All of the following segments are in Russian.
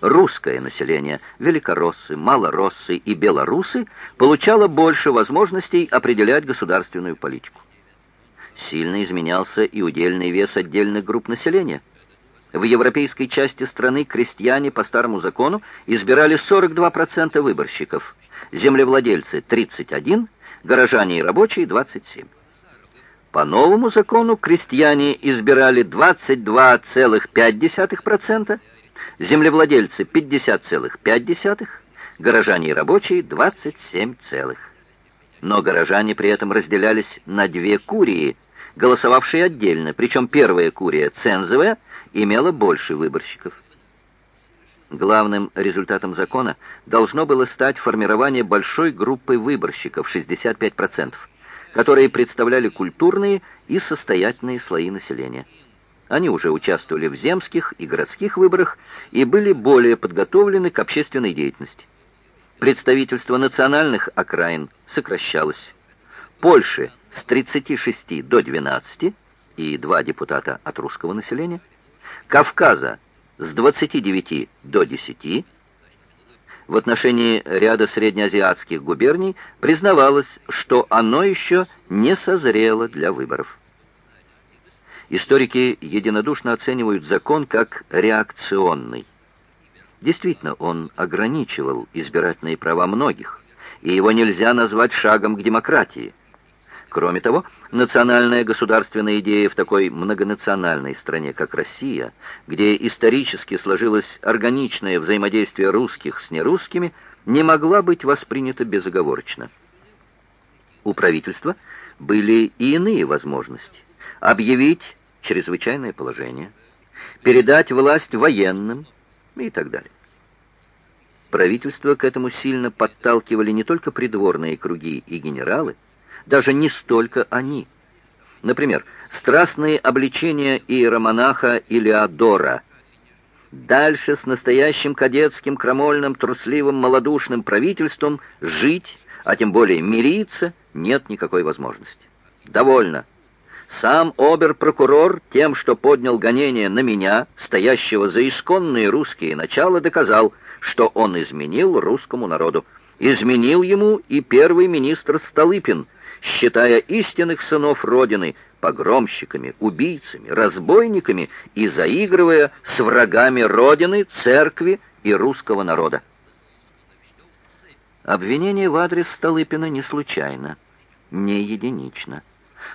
русское население, великороссы, малороссы и белорусы, получало больше возможностей определять государственную политику. Сильно изменялся и удельный вес отдельных групп населения. В европейской части страны крестьяне по старому закону избирали 42% выборщиков, землевладельцы 31%, горожане и рабочие 27%. По новому закону крестьяне избирали 22,5%, землевладельцы 50,5%, горожане и рабочие 27, Но горожане при этом разделялись на две курии, голосовавшие отдельно, причем первая курия, цензовая, имела больше выборщиков. Главным результатом закона должно было стать формирование большой группы выборщиков, 65%, которые представляли культурные и состоятельные слои населения. Они уже участвовали в земских и городских выборах и были более подготовлены к общественной деятельности. Представительство национальных окраин сокращалось. Польши с 36 до 12 и два депутата от русского населения, Кавказа с 29 до 10, в отношении ряда среднеазиатских губерний признавалось, что оно еще не созрело для выборов. Историки единодушно оценивают закон как реакционный. Действительно, он ограничивал избирательные права многих, и его нельзя назвать шагом к демократии. Кроме того, национальная государственная идея в такой многонациональной стране, как Россия, где исторически сложилось органичное взаимодействие русских с нерусскими, не могла быть воспринята безоговорочно. У правительства были и иные возможности. Объявить чрезвычайное положение, передать власть военным и так далее. Правительство к этому сильно подталкивали не только придворные круги и генералы, даже не столько они. Например, страстные обличения иеромонаха Илеодора. Дальше с настоящим кадетским, крамольным, трусливым, малодушным правительством жить, а тем более мириться, нет никакой возможности. Довольно. Сам обер-прокурор тем, что поднял гонение на меня, стоящего за исконные русские начала, доказал, что он изменил русскому народу. Изменил ему и первый министр Столыпин, считая истинных сынов Родины погромщиками, убийцами, разбойниками и заигрывая с врагами Родины, церкви и русского народа. Обвинение в адрес Столыпина не случайно, не единично.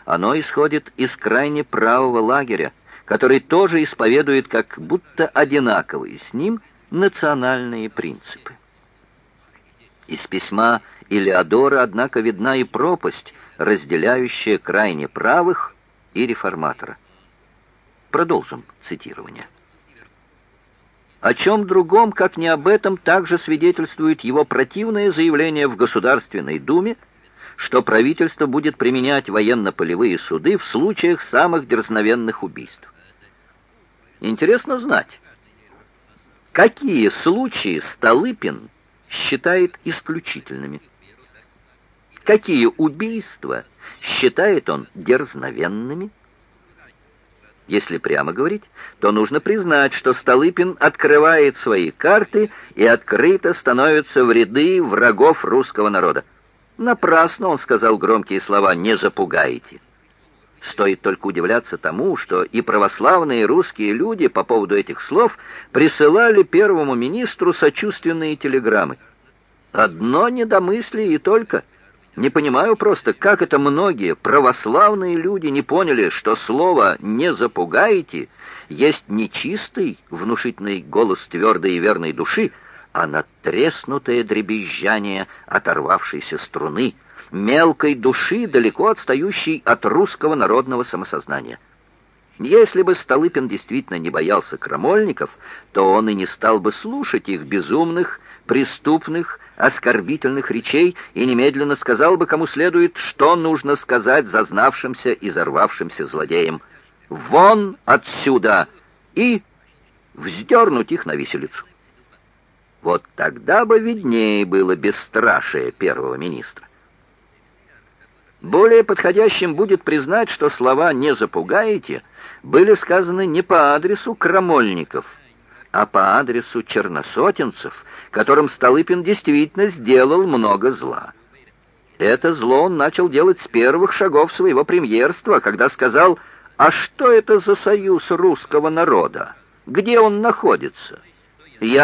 Оно исходит из крайне правого лагеря, который тоже исповедует как будто одинаковые с ним национальные принципы. Из письма Илеодора, однако, видна и пропасть, разделяющая крайне правых и реформатора. Продолжим цитирование. О чем другом, как не об этом, также свидетельствует его противное заявление в Государственной Думе что правительство будет применять военно-полевые суды в случаях самых дерзновенных убийств. Интересно знать, какие случаи Столыпин считает исключительными. Какие убийства считает он дерзновенными? Если прямо говорить, то нужно признать, что Столыпин открывает свои карты и открыто становится в ряды врагов русского народа. Напрасно он сказал громкие слова «не запугайте». Стоит только удивляться тому, что и православные русские люди по поводу этих слов присылали первому министру сочувственные телеграммы. Одно недомыслие и только. Не понимаю просто, как это многие православные люди не поняли, что слово «не запугайте» есть нечистый, внушительный голос твердой и верной души, а надтреснутое дребезжание оторвавшейся струны, мелкой души, далеко отстающей от русского народного самосознания. Если бы Столыпин действительно не боялся крамольников, то он и не стал бы слушать их безумных, преступных, оскорбительных речей и немедленно сказал бы, кому следует, что нужно сказать зазнавшимся и взорвавшимся злодеям. «Вон отсюда!» и вздернуть их на виселицу. Вот тогда бы виднее было бесстрашие первого министра. Более подходящим будет признать, что слова «не запугаете» были сказаны не по адресу крамольников, а по адресу черносотенцев, которым Столыпин действительно сделал много зла. Это зло он начал делать с первых шагов своего премьерства, когда сказал «А что это за союз русского народа? Где он находится? Я